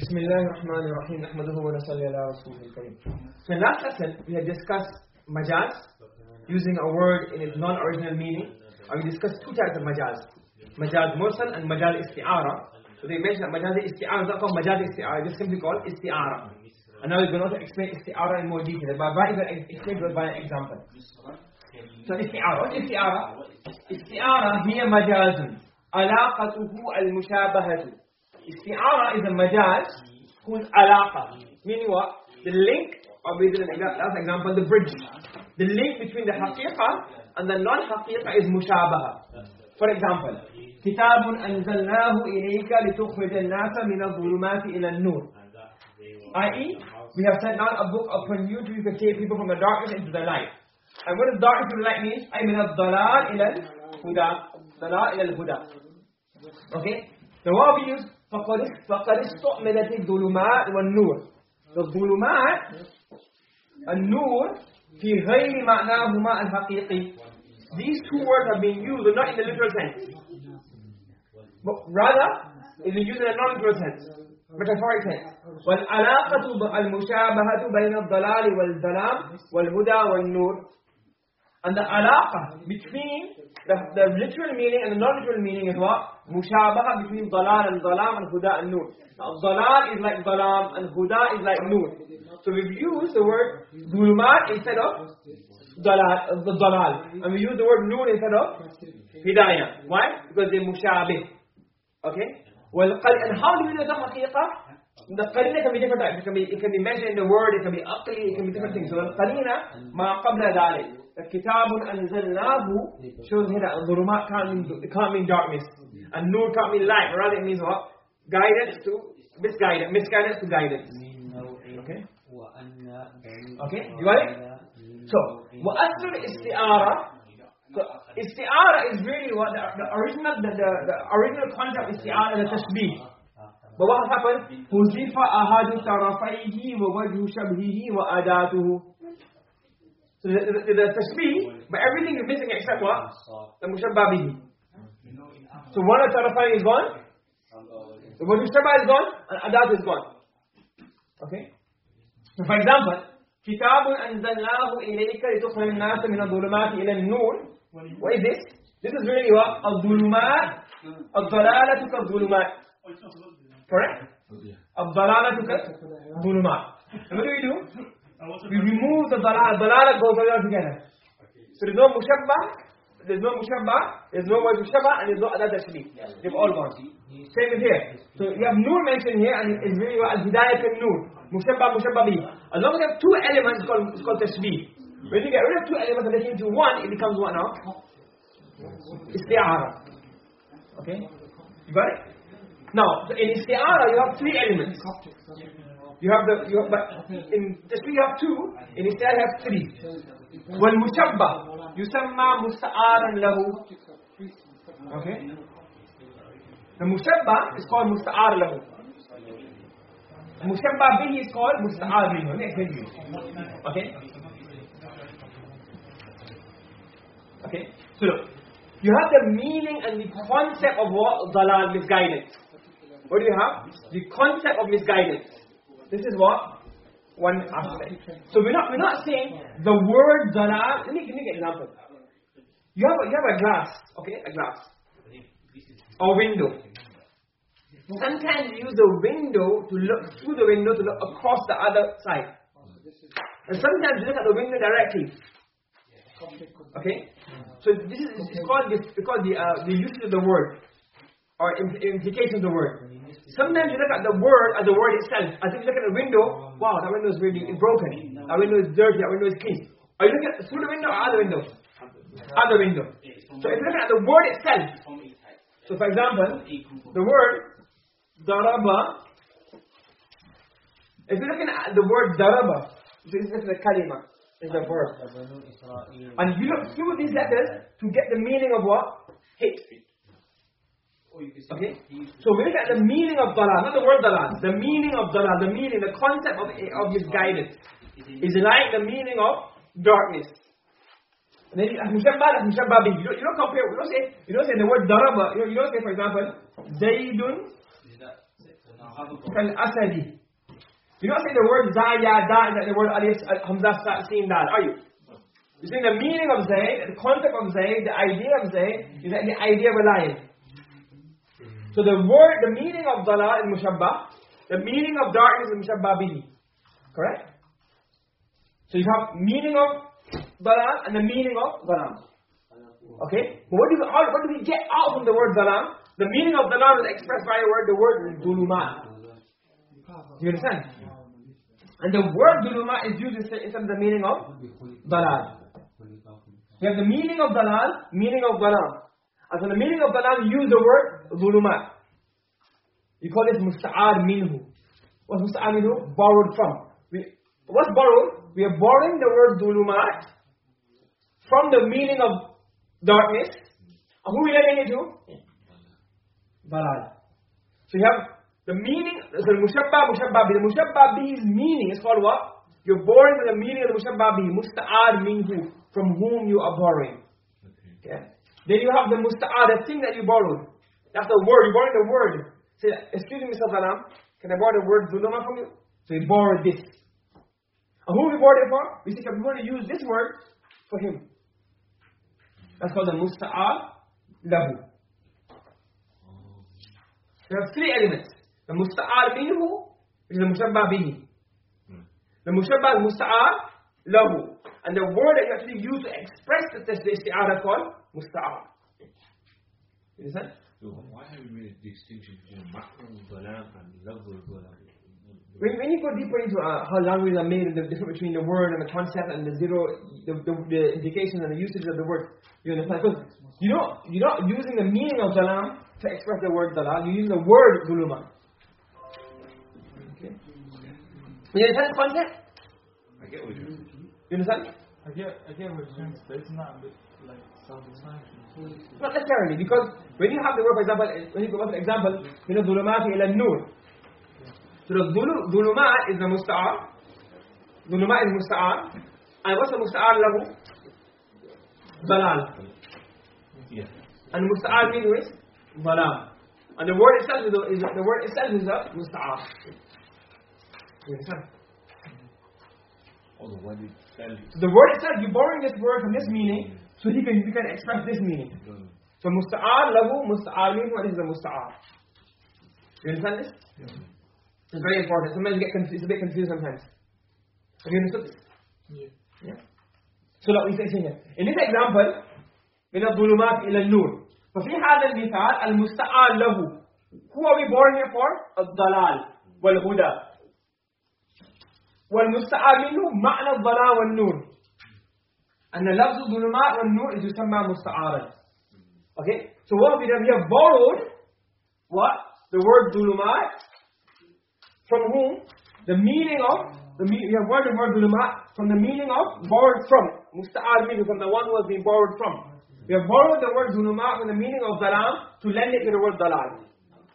بسم الله الرحمن الرحيم نحمده ونصلي على رسوله الكريم So in last lesson we had discussed majaz using a word in its non-original meaning and we discussed two types of majaz majaz mursal and majaz isti'ara so they mentioned that majaz isti'ara is not called majaz isti'ara it's simply called isti'ara and now we're going to explain isti'ara in more detail but by explain it by an example so isti'ara what is isti'ara? isti'ara هي مجاز علاقته المشابهة Isti'ara is a majaz whose alaqa, meaning what? The link, or maybe last example, the bridge. The link between the haqiqa and the non-haqiqa is mushabaha. For example, كتاب أنزلناه إليك لتخرج الناس من الظلمات إلى النور. I.e., we have sent down a book upon you to take people from the darkness into the light. And what does darkness into the light mean? I mean, الضلال إلى الهدى. ضلال إلى الهدى. Okay? Now what we use? فقد استعملت الظلمات والنور. الظلمات النور في غير معناهما الحقيقي. These two words have been used not in the literal sense. But rather it is used in a non-literal sense metaphoric sense. والعلاقة المشابهة بين الضلال والظلام والهدى والنور. And the alaqa between the, the literal meaning and the non-literal meaning is what? Mushabaha between dalal and dalam and huda and nur. Now dalal is like dalam and huda is like nur. So we've used the word dhulumat instead of dalal, uh, the dalal. And we use the word nur instead of hidayah. Why? Because they're mushabih. Okay? Well, and how do we know the haqiqah? The qarina can be different types. It can be, it can be measured in the word, it can be aqli, it can be different things. So the qarina, ma qabla dhalik. كتاب أنزلناه shows here that ظلمات can't mean, it can't mean darkness and nur can't mean light rather it means what? guidance to misguidance misguidance to guidance okay okay you got it? so وأصل الاستعارة so isti'ara is really what the, the original the, the, the original concept isti'ara is a tashbih but what happened حذف أحد طرفيه ووجه شبهه وأداته So the, the, the tashbih, but everything is missing except what? The mushabba bihi. So one of tarafai is gone, the mushabba is gone, and adat is gone. Okay? So for example, كتاب أنزلناه إليك لتخرج الناس من الظلمات إلى النور. What is this? This is really what? الظلمات الضلالة كالظلمات. Correct? الضلالة كالظلمات. And what do we do? We remove the dalal. Dalala goes all together. So there's no mushabba, there's no mushabba, there's no mushabba, and there's no other tashbih. They've all gone. Same as here. So you have nur mentioned here, and it's really al-hidayat al-nur. Mushabba, mushabba bi. As long as you have two elements, it's called, it's called tashbih. When you get rid of two elements and make it into one, it becomes what now? Isti'ara. Okay? You got it? Now, in isti'ara, you have three elements. You have the you have, but in tashbih you have two, in isti'ara you have three. Mushabba yusamma musta'aran lahu. Okay? The mushabba is called musta'ar lahu. Mushabba bihi is called musta'ar me. Okay? Okay? So look, you have the meaning and the concept of what dalal misguidance. What do you have? The concept of misguidance. This is what? One aspect. So we're not, we're not saying the word dalal. Let me, me get an example. You have, a, you have a glass, okay? A glass. A window. Sometimes you use the window to look through the window to look across the other side. And sometimes you look at the window directly. Okay? So this is it's called this because the uh, the usage of the word or implication of the word. Sometimes you look at the word as the word itself. As if you look at the window, wow, that window is really broken. That window is dirty, that window is clean. Are you looking at through the window or other window? Other window. So if you're looking at the word itself, so for example, the word daraba, if you're looking at the word daraba, this is the kalima, is the verb. And you look through these letters to get the meaning of what? Hit. Okay? So we look at the meaning of dalal, not the word dalal. The meaning of dalal, the meaning, the concept of, of his guidance is like the meaning of darkness. And then mushabba, mushabba bi. You don't, you don't compare. You don't say. You don't say the word daraba. You don't, you don't say, for example, Zaydun Kal-asadi. You're not saying the word zayada is like the word alif, hamza, sin, dal, are you? You're saying the meaning of zayd, the concept of zayd, the idea of zayd, is like the idea of a lion. So the word, the meaning of dalal is mushabbah, the meaning of darkness is mushabbah. Correct? So you have meaning of dalal and the meaning of dhalam. Okay? But what do, we, how, what do we get out from the word dhalam? The meaning of dhalam is expressed by a word, the word dhulumat. You understand? And the word dhuluma is used instead of the meaning of dalal. You have the meaning of dalal, meaning of dhalam. And for the meaning of you use the word dhulumat. You call it musta'ar minhu. What's musta'ar minhu? Borrowed from. We, what's borrowed? We are borrowing the word dhulumat from the meaning of darkness. And who are we letting it to? Dalal. So you have the meaning, so the mushabba, mushabba The mushabba bihi's meaning is called what? You're borrowing the meaning of the mushabba bihi. Musta'ar minhu. From whom you are borrowing. Okay. Then you have the musta'ar, the thing that you borrowed. That's the word. You borrowed the word. Say, excuse me, Mr. Salam. Can I borrow the word zuluma from you? So you borrowed this. And who we borrowed it for? We say, we're going to use this word for him. That's called the musta'ar lahu. There are three elements. The musta'ar minhu is the mushabba bihi. The mushabba musta'ar lahu. And the word that you actually use to express the isti'ara is called musta'ar. You understand? So why have we made a distinction between makru dhalam and lahu dhalam? When, when you go deeper into uh, how languages are made and the difference between the word and the concept and the zero, the, the, the indications and the usage of the word, you understand? Because you know, you're not using the meaning of dalam to express the word dalal, you're using the word duluma. Okay? You understand the concept? I get what you're saying. You understand? I get, I get what you're saying, but it's not a bit like self-explanatory. Not necessarily, because when you have the word, for example, when you go for example, you know, dhulumati ila nur. So the dhulumat is the musta'ar. Dhulumat is musta'ar. And what's the musta'ar lahu? Dalal. Yeah. And musta'ar means is dalal. And the word itself is, a, is the word itself is a musta'ar. You understand? Although when you tell So the word itself, you're borrowing this word from this meaning, so he can, you can express this meaning. So musta'ar lahu, musta'ar means what is the musta'ar? You understand this? It's very important. Sometimes you get confused, it's a bit confused sometimes. Have you understood this? Yeah. Yeah. So look, we say here. In this example, من الظلمات إلى النور. ففي هذا المثال المستعار له. Who are we born here for? الضلال والهدى. والمستعار منه معنى الضلال والنور. أن لفظ الظلمات والنور is يسمى مستعارا. Okay? So what have we done? We have borrowed what? The word ظلمات from whom? The meaning of the meaning, we have borrowed the word dhulumat from the meaning of borrowed from. Musta'ar meaning from the one who has been borrowed from. We have borrowed the word dhulumat from the meaning of dalam to lend it to the word dalal.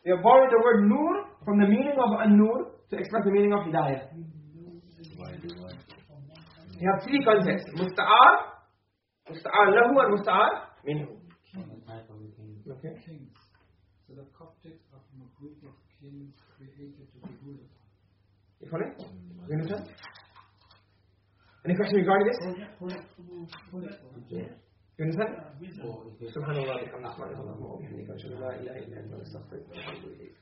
We have borrowed the word nur from the meaning of an-nur to express the meaning of hidayah. We have three concepts. Musta'ar, مستعار له والمستعار منه okay. So the Coptic of a group of kings created to be ruled upon. You follow? You understand? Any question regarding this? Yeah. You understand? سبحان الله الحمد لله سبحان الله لا إله إلا أنت نستغفرك ونتوب إليك